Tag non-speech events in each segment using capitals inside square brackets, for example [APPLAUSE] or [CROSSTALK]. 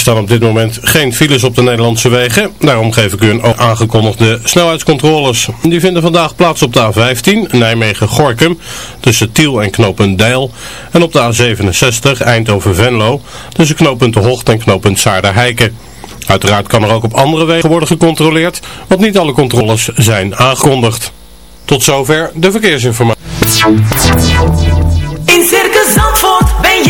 Er staan op dit moment geen files op de Nederlandse wegen. Daarom geef ik u een aangekondigde snelheidscontroles. Die vinden vandaag plaats op de A15 Nijmegen-Gorkum tussen Tiel en knooppunt Deil. En op de A67 Eindhoven-Venlo tussen knooppunt De Hocht en knooppunt Saarder-Heiken. Uiteraard kan er ook op andere wegen worden gecontroleerd, want niet alle controles zijn aangekondigd. Tot zover de verkeersinformatie. In Circus Zandvoort ben.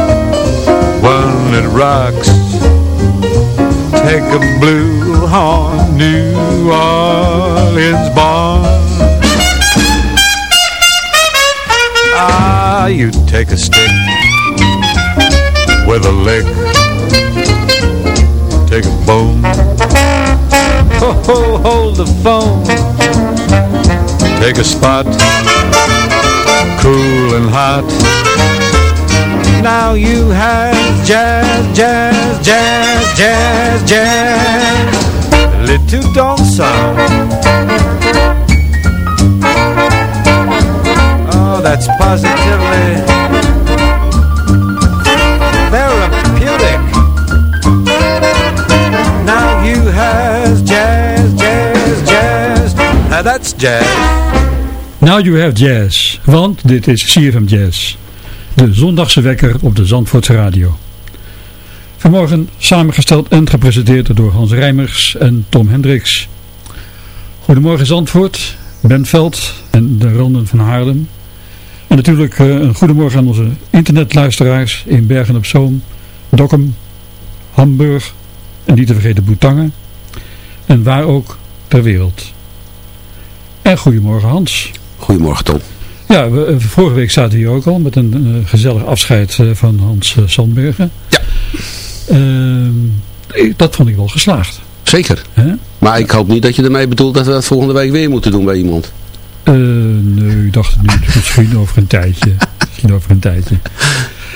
that rocks. Take a blue horn, New Orleans born. Ah, you take a stick with a lick. Take a bone. Ho, hold the phone. Take a spot. Cool and hot. Now you have jazz, jazz, jazz, jazz, jazz. Little dansant. Oh, that's positively that's jazz. Now you have jazz, want dit is CFM Jazz. De zondagse wekker op de Zandvoortse Radio. Vanmorgen samengesteld en gepresenteerd door Hans Rijmers en Tom Hendricks. Goedemorgen Zandvoort, Benveld en de Ronden van Haarlem. En natuurlijk eh, een goedemorgen aan onze internetluisteraars in Bergen op Zoom, Dokkum, Hamburg en niet te vergeten Boetangen. En waar ook ter wereld. En goedemorgen Hans. Goedemorgen Tom. Ja, we, eh, vorige week zaten we hier ook al met een eh, gezellig afscheid eh, van Hans Sandbergen. Ja. Ehm, dat vond ik wel geslaagd. Zeker. Hè? Maar ik hoop niet dat je ermee bedoelt dat we dat volgende week weer moeten doen bij iemand. Nee, ik dacht het niet. Misschien over een tijdje. [LAUGHS] Misschien over een tijdje.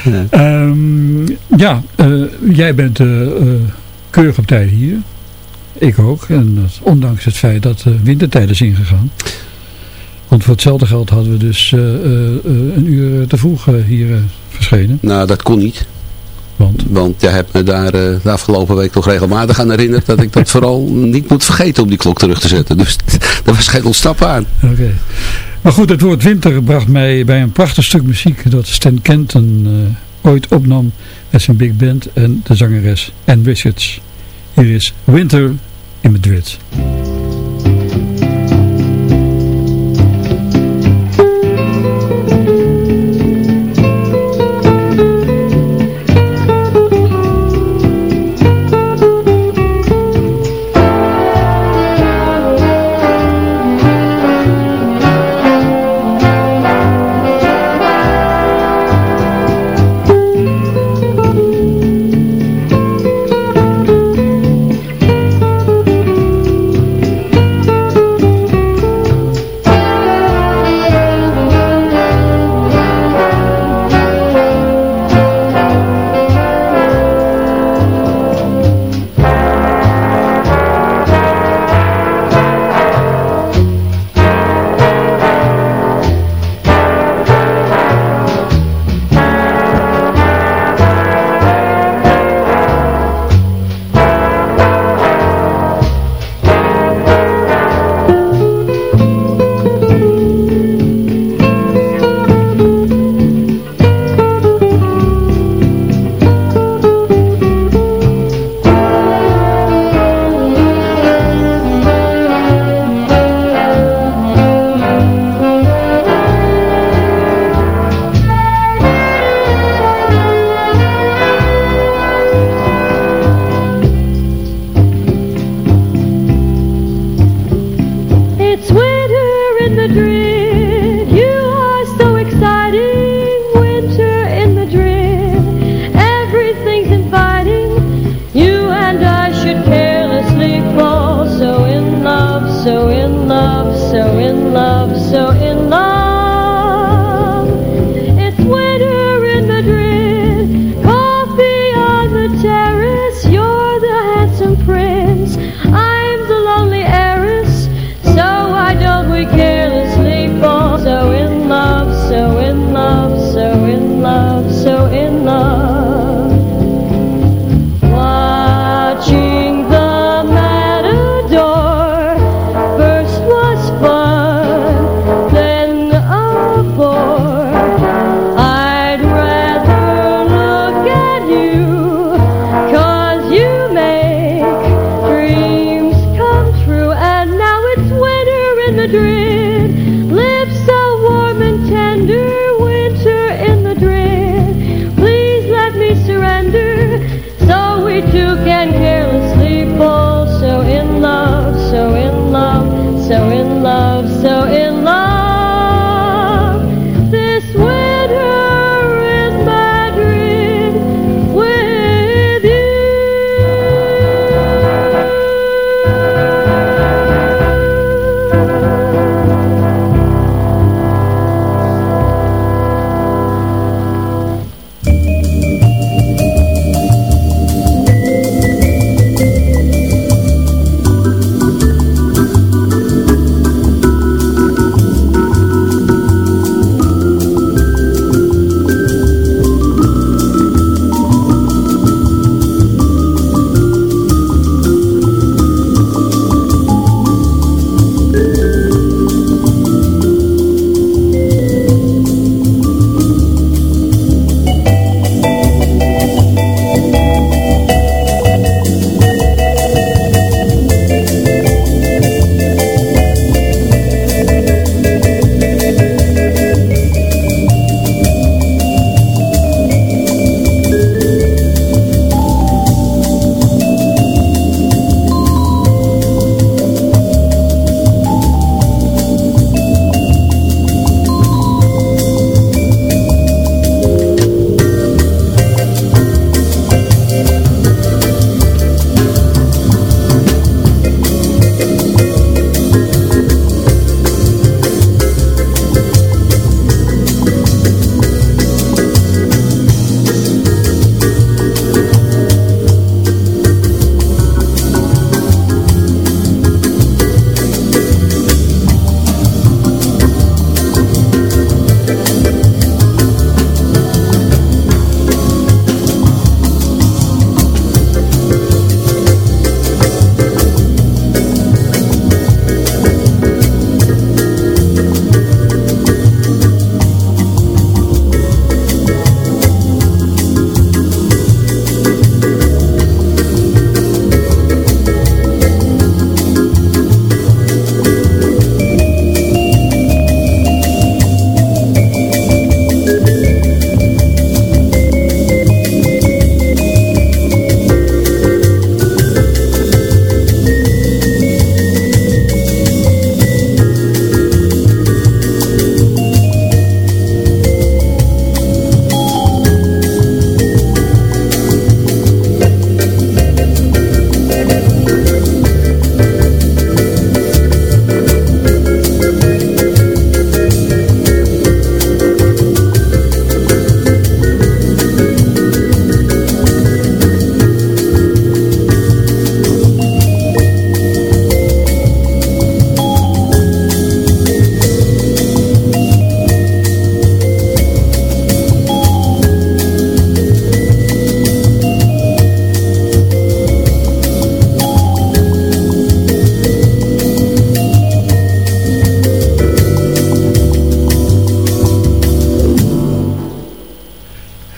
Ja. Ehm, ja, jij bent keurig op tijd hier. Ik ook. En dat, ondanks het feit dat de wintertijd is ingegaan. Want voor hetzelfde geld hadden we dus eh, eh, eh, een uur te vroeg hier verschenen. Nou, dat kon niet. Want? Want jij hebt me daar de afgelopen week toch regelmatig aan herinnerd dat ik dat [LAUGHS] vooral niet moet vergeten om die klok terug te zetten. Dus daar [LAUGHS] was geen ontsnappen aan. Oké. Maar goed, het woord winter bracht mij bij een prachtig stuk muziek dat Stan Kenton ooit opnam met zijn big band en de zangeres Ann Richards. Hier is Winter in Madrid.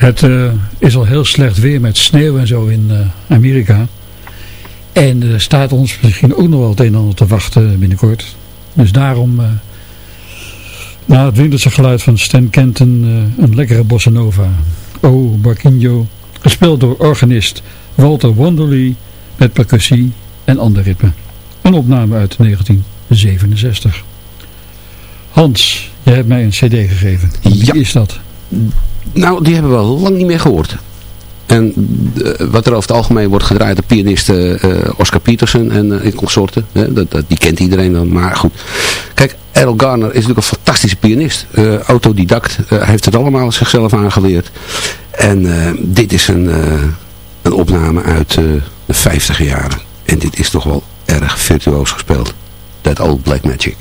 Het eh, is al heel slecht weer met sneeuw en zo in eh, Amerika. En er staat ons misschien ook nog wel het een en ander te wachten binnenkort. Dus daarom, eh, na het winterse geluid van Stan Kenton, een lekkere bossa nova. Oh, Barquinho, gespeeld door organist Walter Wanderley met percussie en ander ritme. Een opname uit 1967. Hans, jij hebt mij een cd gegeven. Wie Ja. is dat? Nou, die hebben we al lang niet meer gehoord. En eh, wat er over het algemeen wordt gedraaid, de pianisten eh, Oscar Peterson en, eh, en consorten. Hè, dat, dat, die kent iedereen dan. Maar goed, Kijk, Errol Garner is natuurlijk een fantastische pianist. Autodidact. Heeft het allemaal zichzelf aangeleerd. En dit is een, een opname uit de 50 jaren. En dit is toch wel erg virtuoos gespeeld. That Old Black Magic.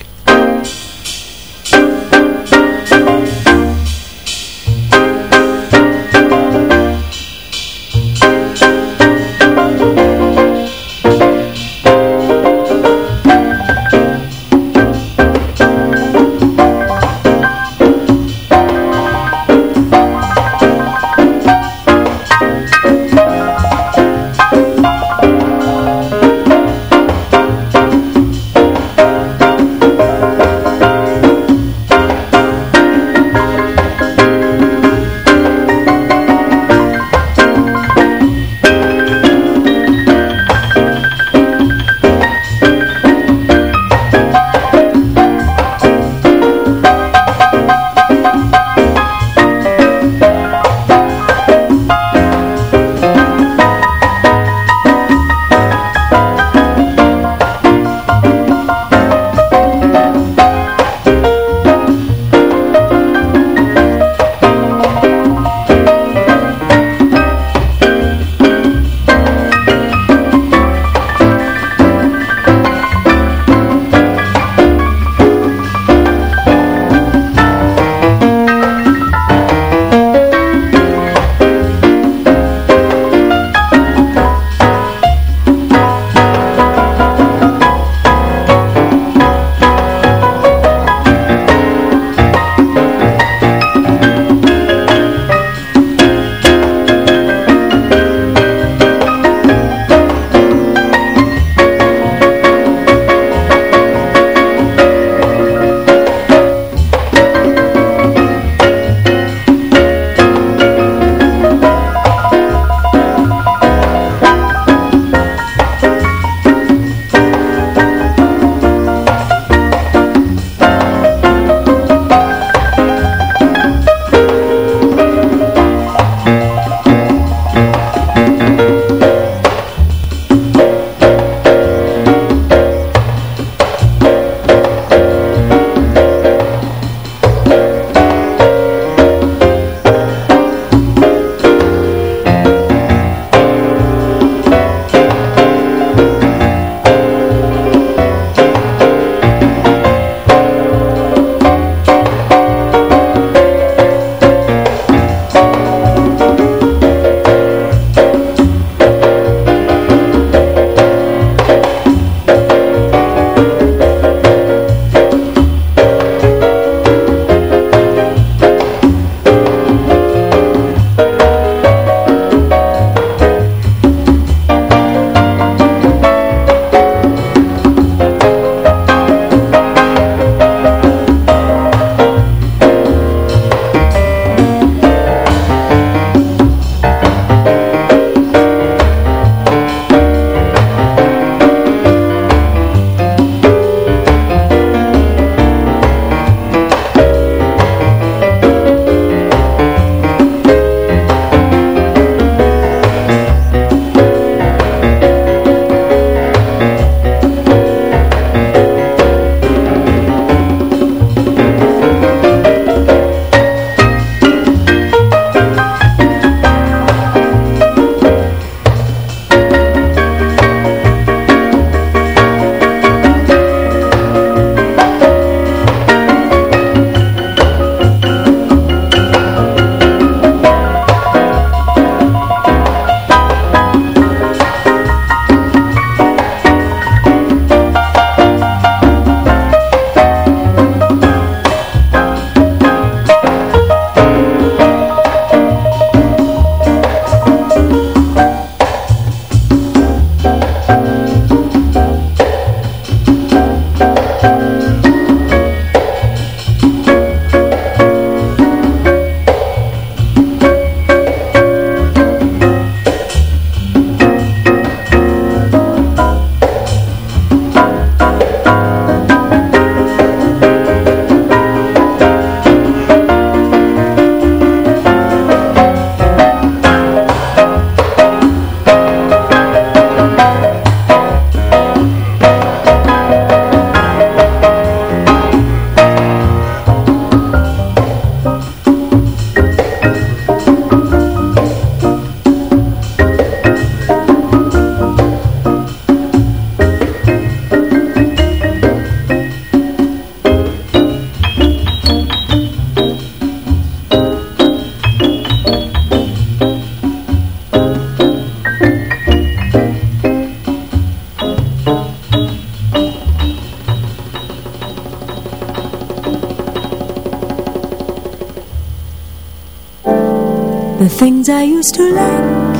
The things I used to like,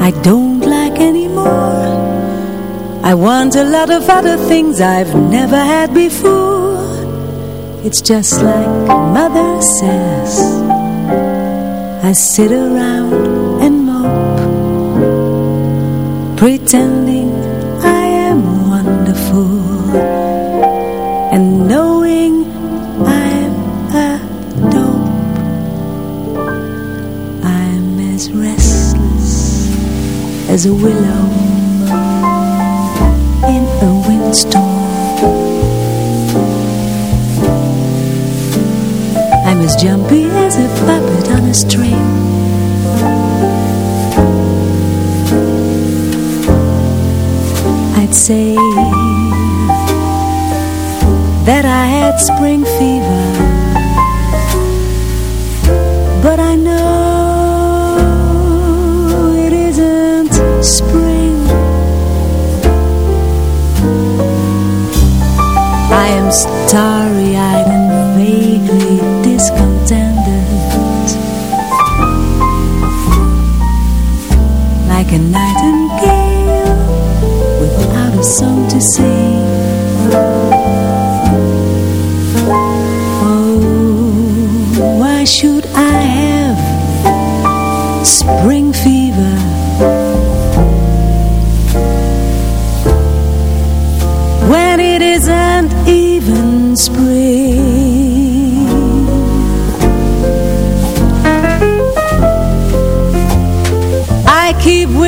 I don't like anymore. I want a lot of other things I've never had before. It's just like mother says. I sit around and mope, pretending a willow in a windstorm. I'm as jumpy as a puppet on a string. I'd say that I had spring fever, spring. I am starry-eyed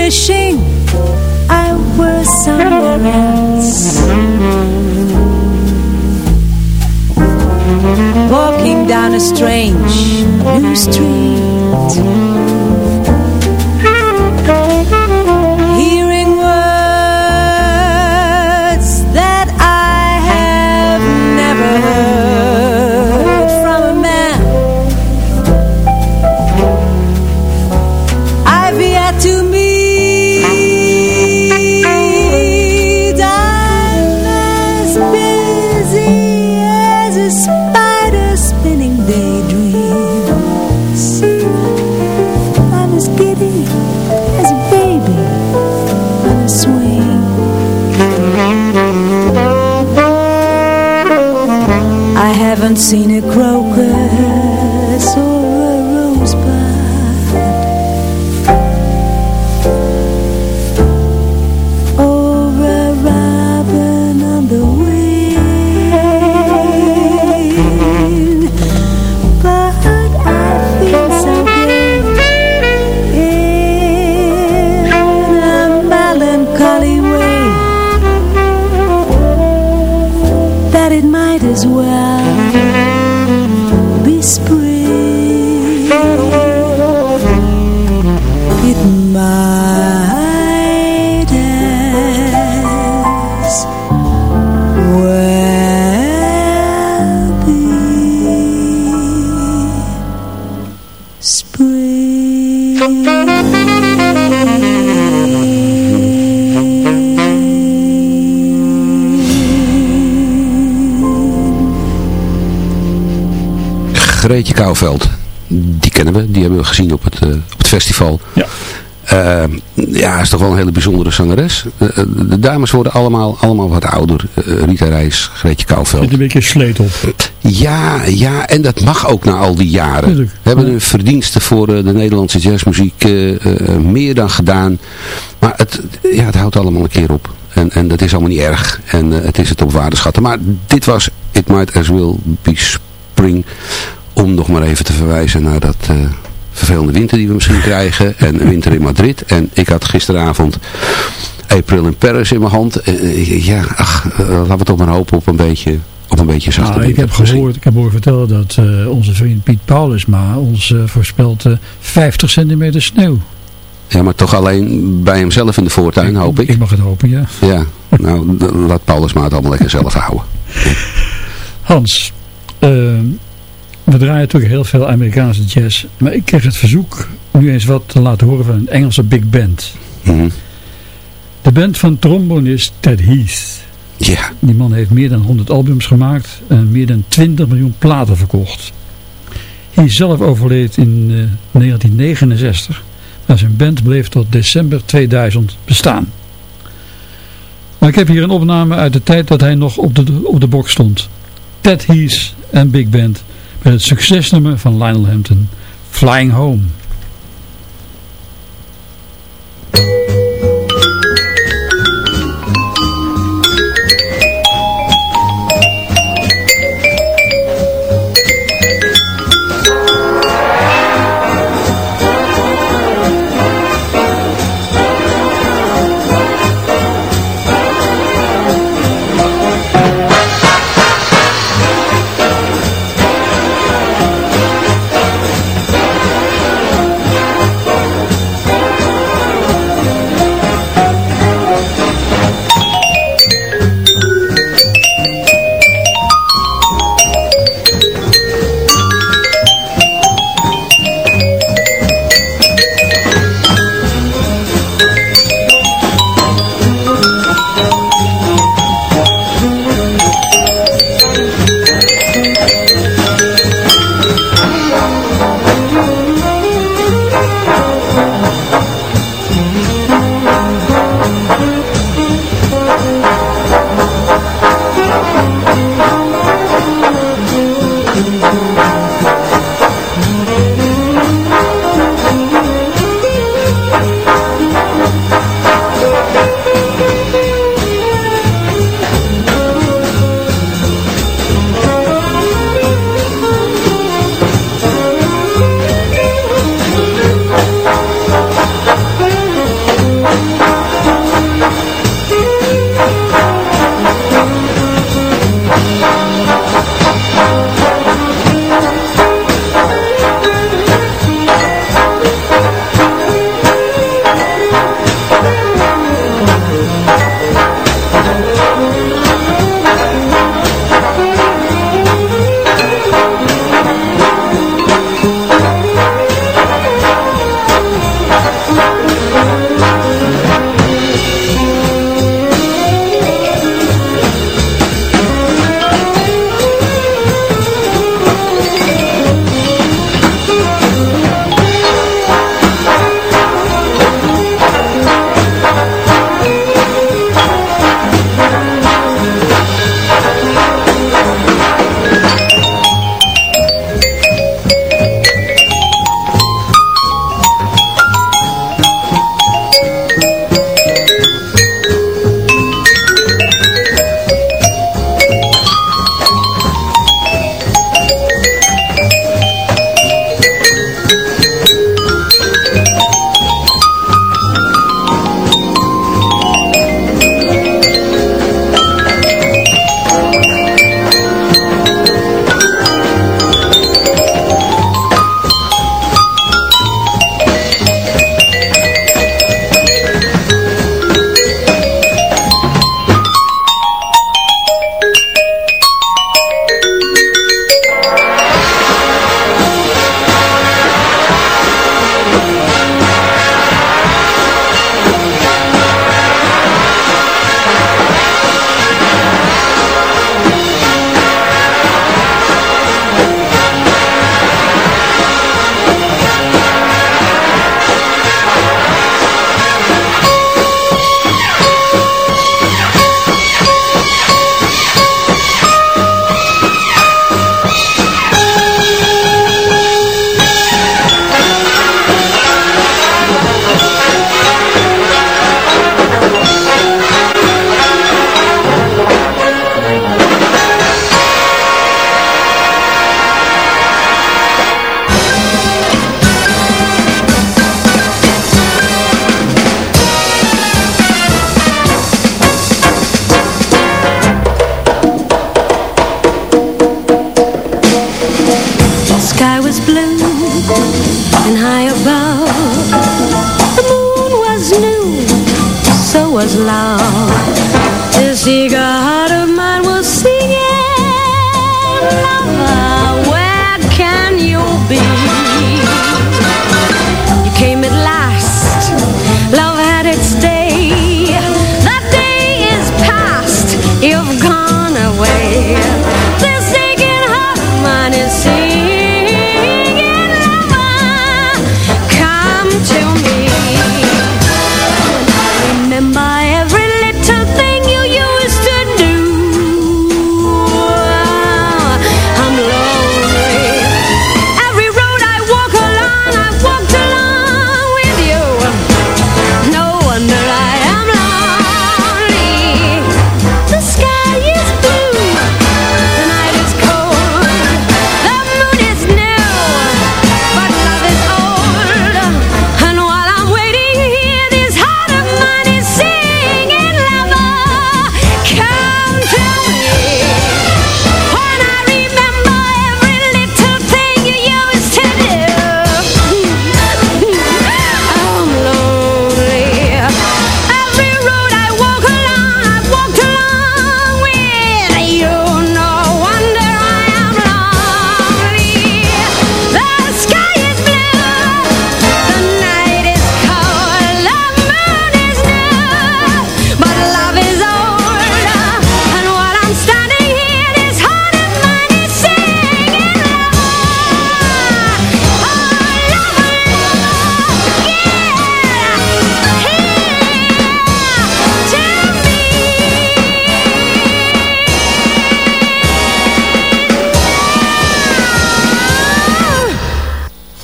wishing I was somewhere else. Walking down a strange new street. Greetje Kouwveld, die kennen we. Die hebben we gezien op het, eh, op het festival. Ja. Eh, ja, is toch wel een hele bijzondere zangeres. Eh, eh, de dames worden allemaal, allemaal wat ouder. Rita Reis, Greetje Kouwveld. Zit een beetje sleet op. Ja, ja, en dat mag ook na al die jaren. Tuurlijk. We hebben hun verdiensten voor de Nederlandse jazzmuziek meer dan gedaan. Maar het, ja, het houdt allemaal een keer op. En, en dat is allemaal niet erg. En het is het op waarde schatten. Maar dit was It Might As Well Be Spring. Om nog maar even te verwijzen naar dat eh, vervelende winter die we misschien [LAUGHS] krijgen. En winter in Madrid. En ik had gisteravond April in Paris in mijn hand. Eh, eh, ja, ach, laten we toch maar hopen op een beetje, op een beetje zachte Nou, ik heb gehoord, ik heb horen vertellen dat onze vriend Piet Paulusma ons voorspelt eh, 50 centimeter sneeuw. Ja, maar toch alleen bij hemzelf in de voortuin, hoop ik. Ik mag het hopen, ja. Ja, nou, [LAUGHS] laat Paulus maar het allemaal lekker zelf houden. Hans, eh, we draaien natuurlijk heel veel Amerikaanse jazz. Maar ik kreeg het verzoek nu eens wat te laten horen van een Engelse big band. Mhm. De band van trombonist Ted Heath. Ja, Die man heeft meer dan 100 albums gemaakt en meer dan 20 miljoen platen verkocht. Hij zelf overleed in 1969, maar zijn band bleef tot december 2000 bestaan. Maar ik heb hier een opname uit de tijd dat hij nog op de, op de bok stond. Ted Hees en Big Band met het succesnummer van Lionel Hampton, Flying Home.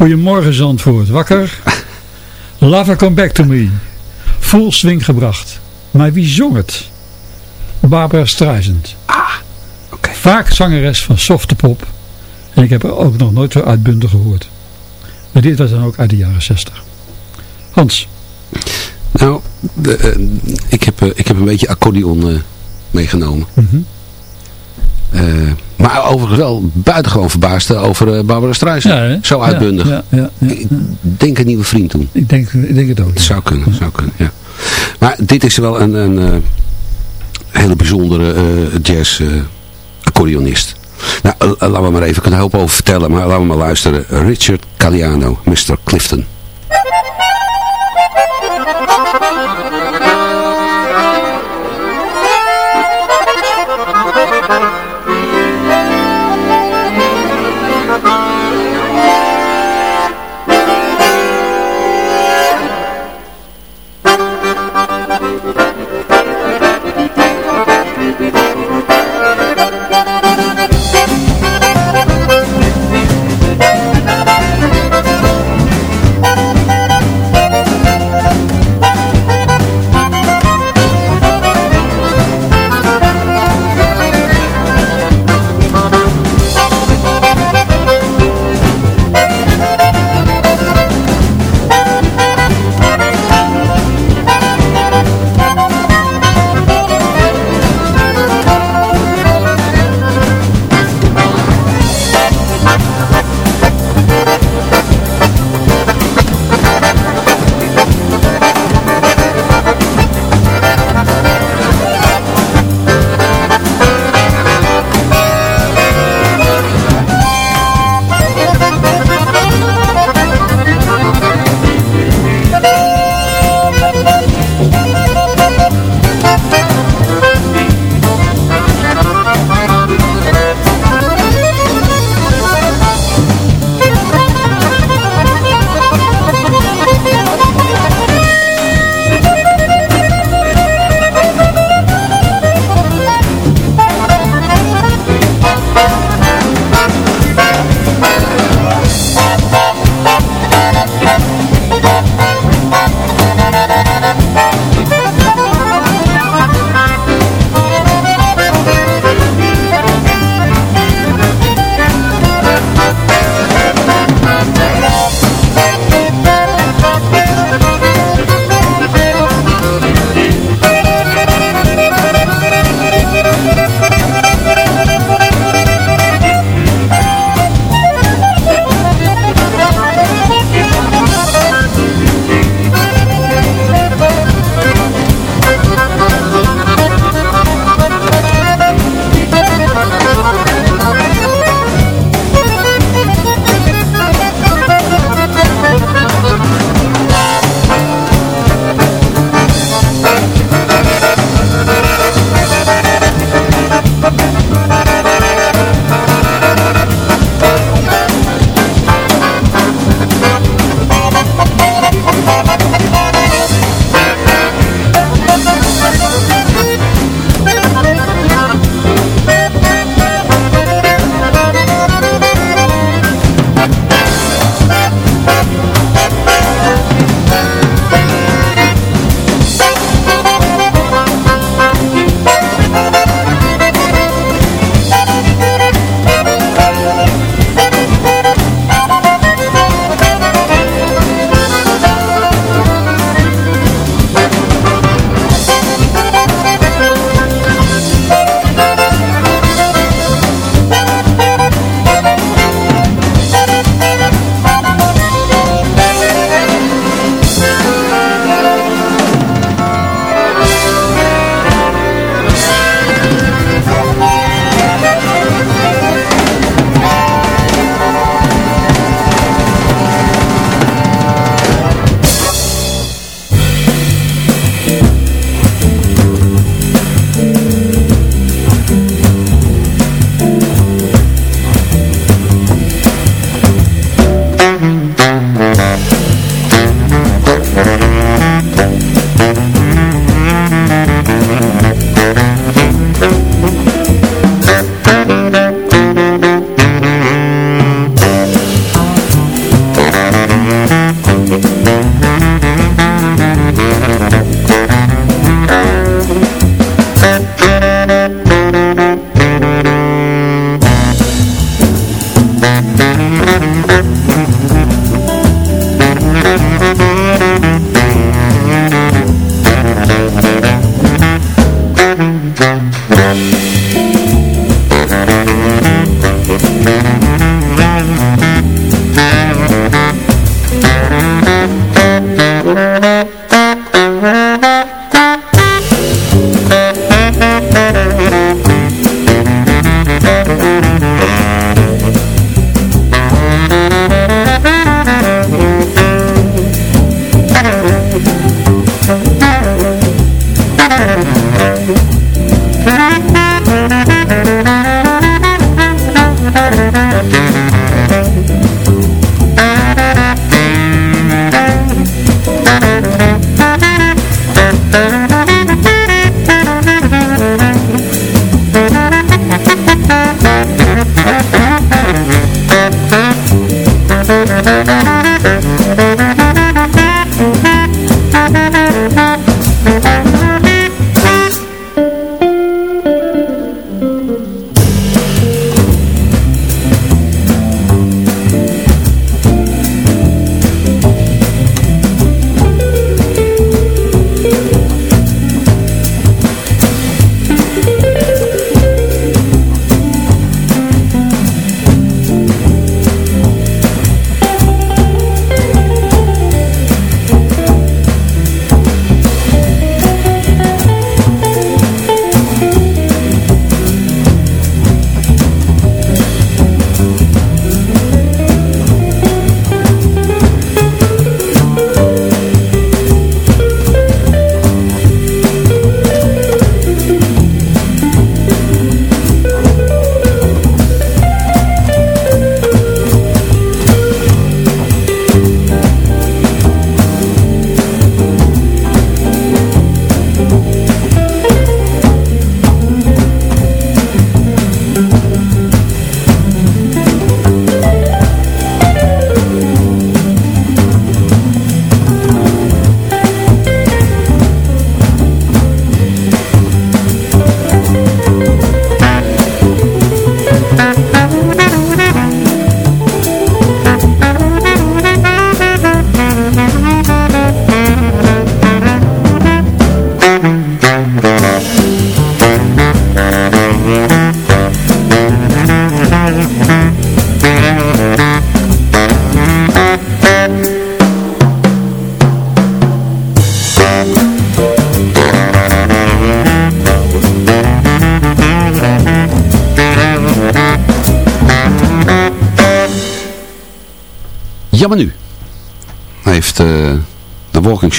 Goedemorgen Zandvoort, wakker? Lava Come Back To Me. Full swing gebracht. Maar wie zong het? Barbara Streisand. Ah. Vaak zangeres van softe pop. En ik heb er ook nog nooit zo uitbundig gehoord. Maar dit was dan ook uit de jaren 60. Hans. Nou, de, eh, ik, heb, eh, ik heb een beetje accordeon eh, meegenomen. Eh, maar overigens wel buitengewoon verbaasd over eh, Barbara Streisand. Ja? Zo uitbundig. Ja, ja, ja, Ik denk een nieuwe vriend toen. Ik, denk, ik denk het ook. Het zou kunnen, zou kunnen, ja. Maar dit is wel een, een eh, hele bijzondere eh, jazz eh, accordeonist. Nou, eh, laten we maar even een hoop over vertellen, maar laten we maar luisteren. Richard Galliano, Mr. Clifton.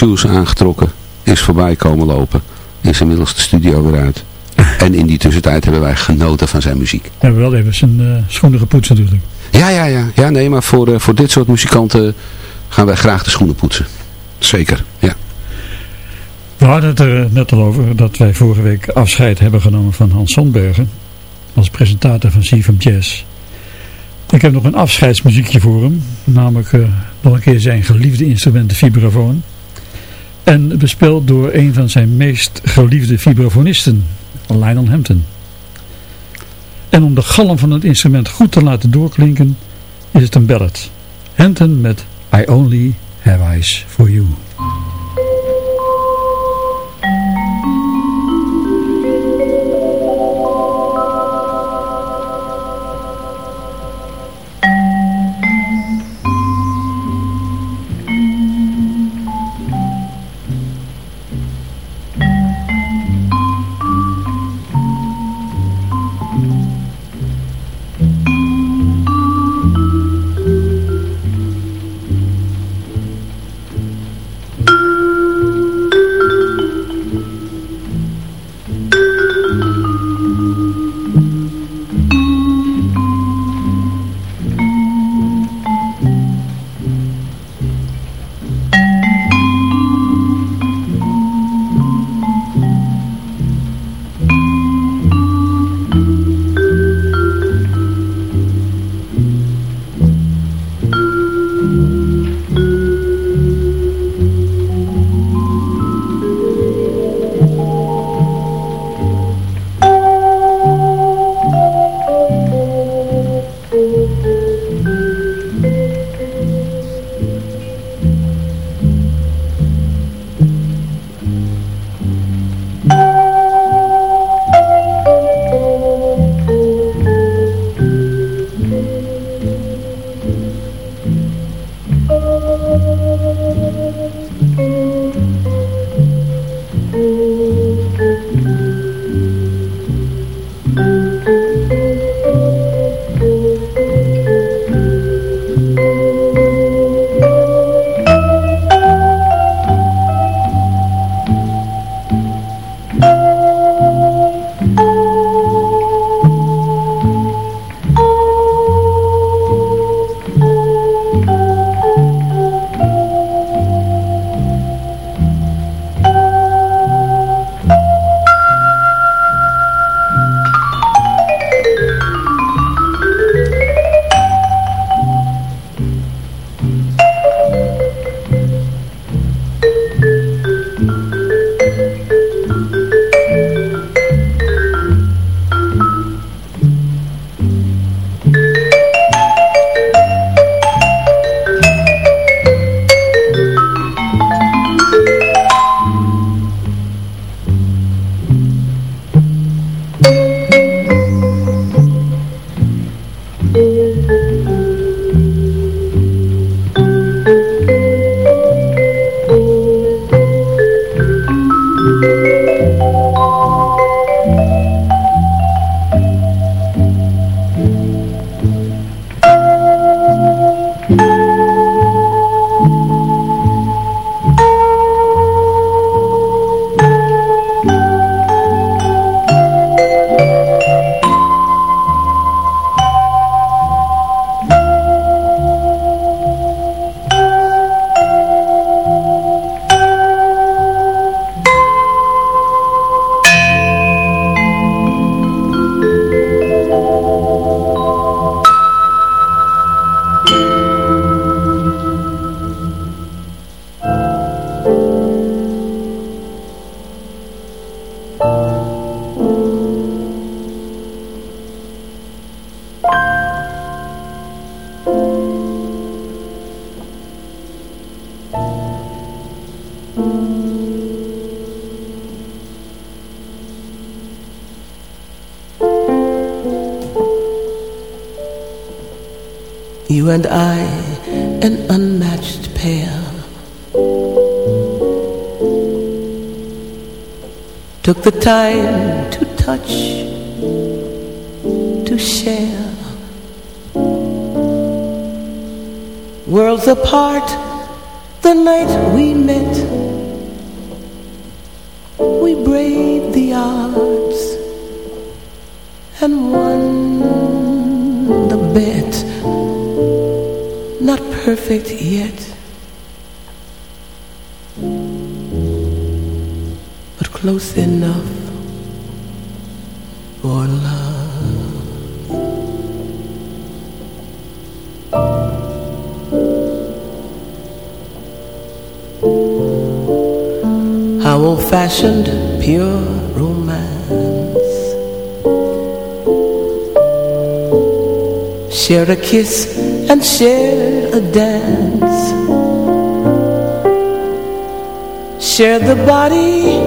Shoes aangetrokken. Is voorbij komen lopen. Is inmiddels de studio weer uit. En in die tussentijd hebben wij genoten van zijn muziek. We hebben wel even zijn uh, schoenen gepoetst natuurlijk. Ja, ja, ja. Ja, nee, maar voor, uh, voor dit soort muzikanten gaan wij graag de schoenen poetsen. Zeker, ja. We hadden het er net al over dat wij vorige week afscheid hebben genomen van Hans Sandbergen. Als presentator van CFM Jazz. Ik heb nog een afscheidsmuziekje voor hem. Namelijk uh, nog een keer zijn geliefde instrument, de vibrafoon. En bespeeld door een van zijn meest geliefde vibrafonisten, Lionel Hampton. En om de galm van het instrument goed te laten doorklinken, is het een ballad. Hampton met I Only Have Eyes For You. You and I, an unmatched pair. Took the time to touch, to share. Worlds apart, the night we met, perfect yet, but close enough for love. How old-fashioned, pure romance Share a kiss and share a dance. Share the body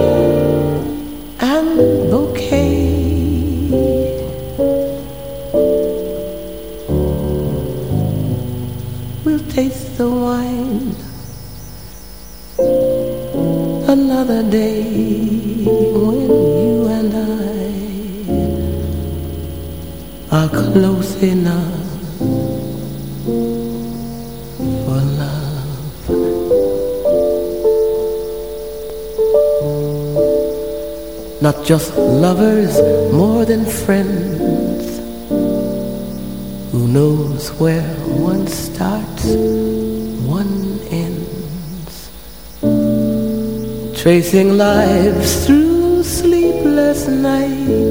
Not just lovers, more than friends. Who knows where one starts, one ends. Tracing lives through sleepless nights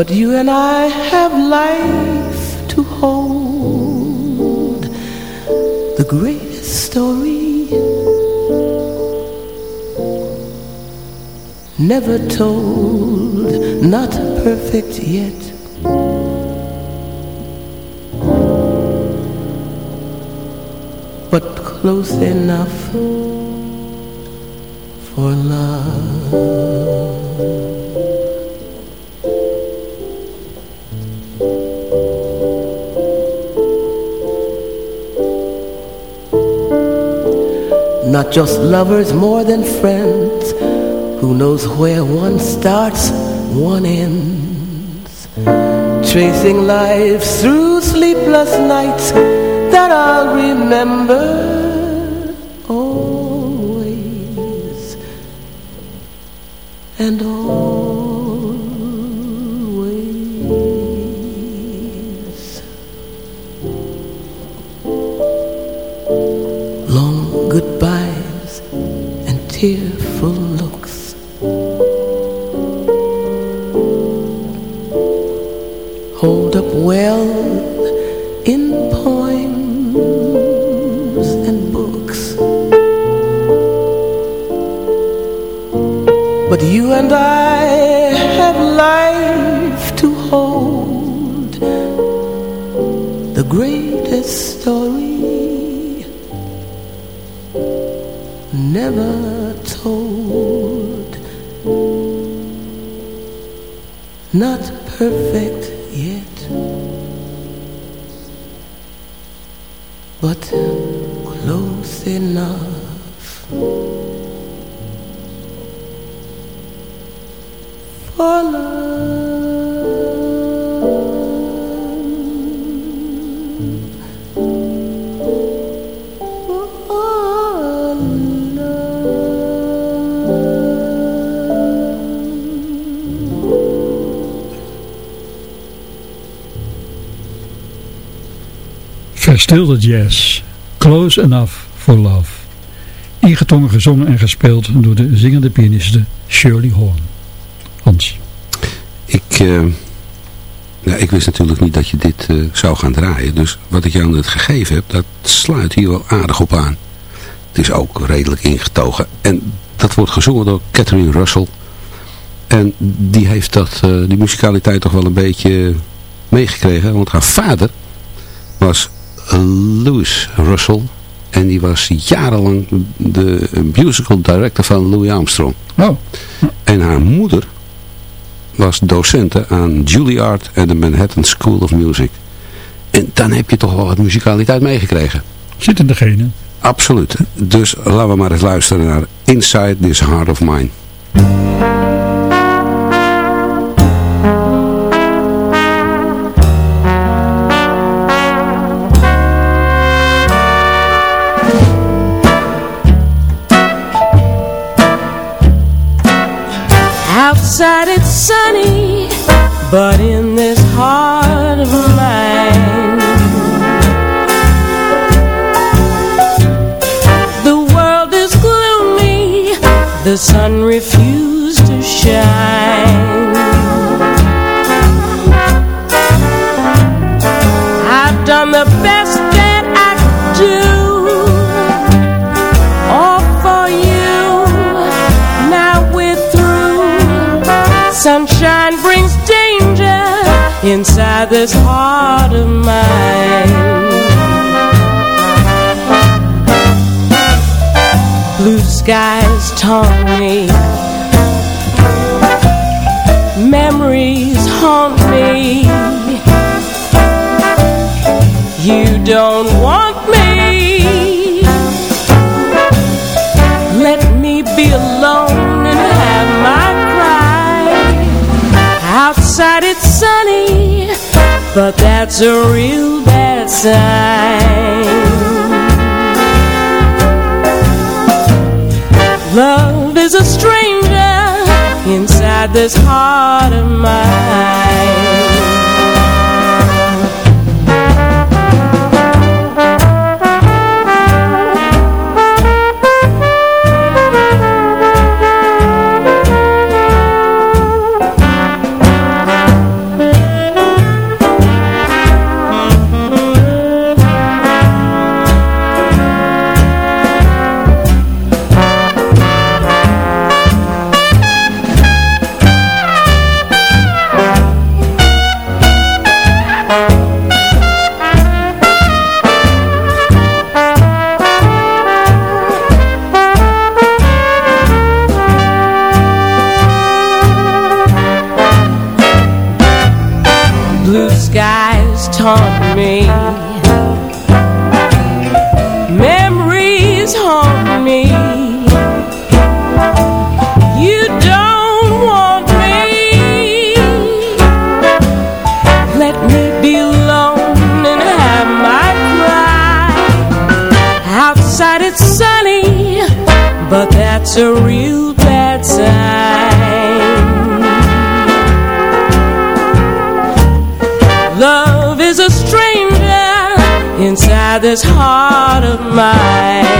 But you and I have life to hold, the greatest story never told, not perfect yet. But close enough for love. Not just lovers, more than friends. Who knows where one starts, one ends. Tracing lives through sleepless nights that I'll remember Verstilde jazz. Close Enough for Love. Ingetongen, gezongen en gespeeld door de zingende pianiste Shirley Horn. Hans. Ik, eh, Ja, ik wist natuurlijk niet dat je dit eh, zou gaan draaien. Dus wat ik jou net gegeven heb, dat sluit hier wel aardig op aan. Het is ook redelijk ingetogen. En dat wordt gezongen door Catherine Russell. En die heeft dat, uh, die musicaliteit toch wel een beetje meegekregen. Want haar vader Louis Russell. En die was jarenlang de musical director van Louis Armstrong. Oh. En haar moeder was docenten aan Juilliard en de Manhattan School of Music. En dan heb je toch wel wat muzikaliteit meegekregen. Zit in degene. Absoluut. Dus laten we maar eens luisteren naar Inside This Heart of Mine. Outside it's sunny, but in this heart of mine, the world is gloomy, the sun refused inside this heart of mine. Blue skies taunt me. Memories haunt me. You don't want but that's a real bad sign. Love is a stranger inside this heart of mine. A real bad sign. Love is a stranger inside this heart of mine.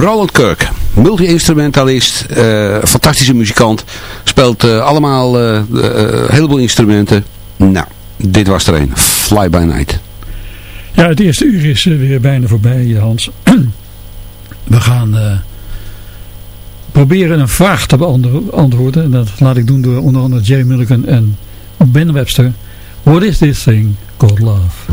Roland Kirk, multi-instrumentalist, eh, fantastische muzikant, speelt eh, allemaal eh, een heleboel instrumenten. Nou, dit was er een. Fly by Night. Ja, het eerste uur is weer bijna voorbij, Hans. [CLEARS THROAT] We gaan proberen een vraag te beantwoorden. En dat laat ik doen door onder andere Jay Milligan en Ben Webster. What is this thing called love?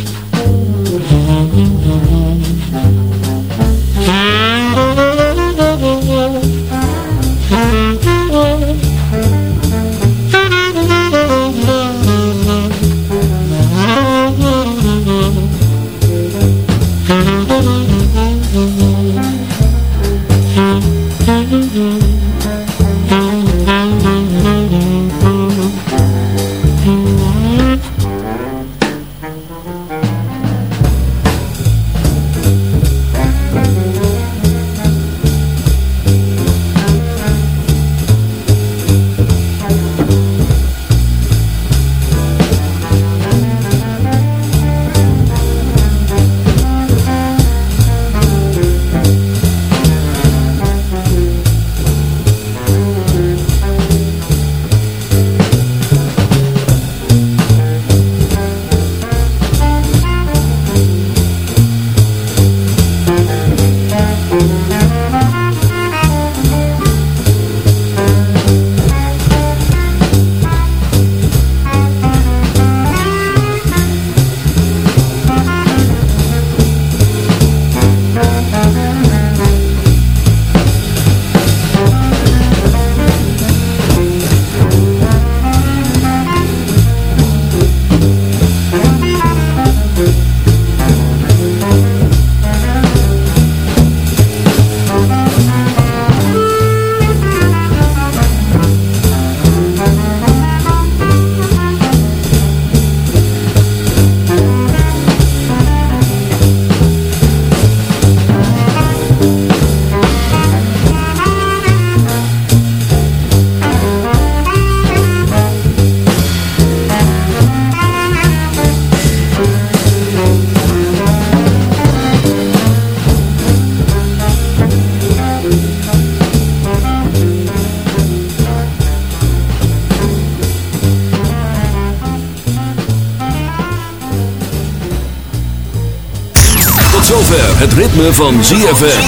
ritme van ZFM.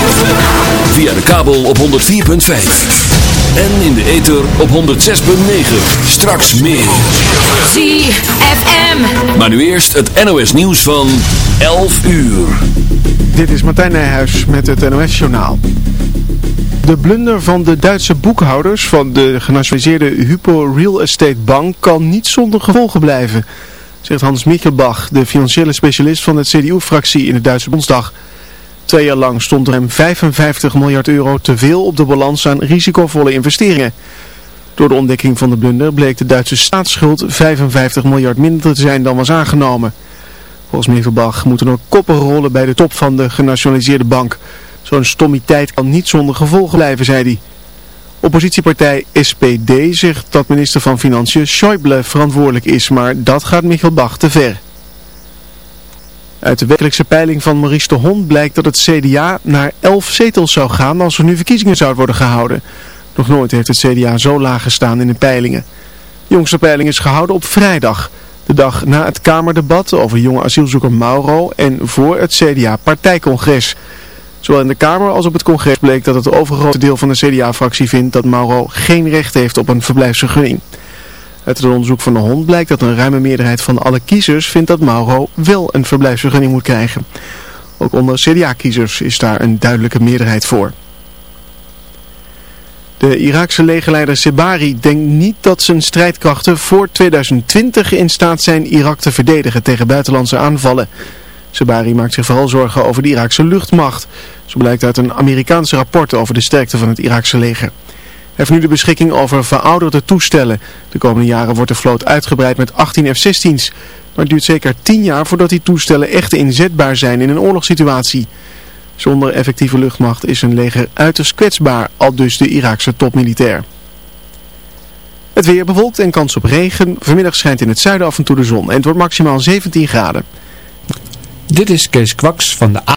Via de kabel op 104.5. En in de ether op 106.9. Straks meer. ZFM. Maar nu eerst het NOS nieuws van 11 uur. Dit is Martijn Nijhuis met het NOS Journaal. De blunder van de Duitse boekhouders van de genationaliseerde Hypo Real Estate Bank kan niet zonder gevolgen blijven, zegt Hans Michelbach, de financiële specialist van de CDU-fractie in de Duitse Bondsdag. Twee jaar lang stond er hem 55 miljard euro te veel op de balans aan risicovolle investeringen. Door de ontdekking van de blunder bleek de Duitse staatsschuld 55 miljard minder te zijn dan was aangenomen. Volgens Michelbach moeten er koppen rollen bij de top van de genationaliseerde bank. Zo'n stommiteit kan niet zonder gevolgen blijven, zei hij. Oppositiepartij SPD zegt dat minister van Financiën Schäuble verantwoordelijk is, maar dat gaat Michel Bach te ver. Uit de wekelijkse peiling van Maurice de Hond blijkt dat het CDA naar 11 zetels zou gaan als er nu verkiezingen zouden worden gehouden. Nog nooit heeft het CDA zo laag gestaan in de peilingen. De jongste peiling is gehouden op vrijdag, de dag na het Kamerdebat over jonge asielzoeker Mauro en voor het CDA-partijcongres. Zowel in de Kamer als op het congres bleek dat het overgrote deel van de CDA-fractie vindt dat Mauro geen recht heeft op een verblijfsvergunning. Uit het onderzoek van de Hond blijkt dat een ruime meerderheid van alle kiezers vindt dat Mauro wel een verblijfsvergunning moet krijgen. Ook onder CDA-kiezers is daar een duidelijke meerderheid voor. De Iraakse legerleider Sebari denkt niet dat zijn strijdkrachten voor 2020 in staat zijn Irak te verdedigen tegen buitenlandse aanvallen. Sebari maakt zich vooral zorgen over de Iraakse luchtmacht. Zo blijkt uit een Amerikaans rapport over de sterkte van het Iraakse leger. Heeft nu de beschikking over verouderde toestellen. De komende jaren wordt de vloot uitgebreid met 18 F-16's. Maar het duurt zeker 10 jaar voordat die toestellen echt inzetbaar zijn in een oorlogssituatie. Zonder effectieve luchtmacht is een leger uiterst kwetsbaar, al dus de Iraakse topmilitair. Het weer bewolkt en kans op regen. Vanmiddag schijnt in het zuiden af en toe de zon en het wordt maximaal 17 graden. Dit is Kees Kwaks van de A.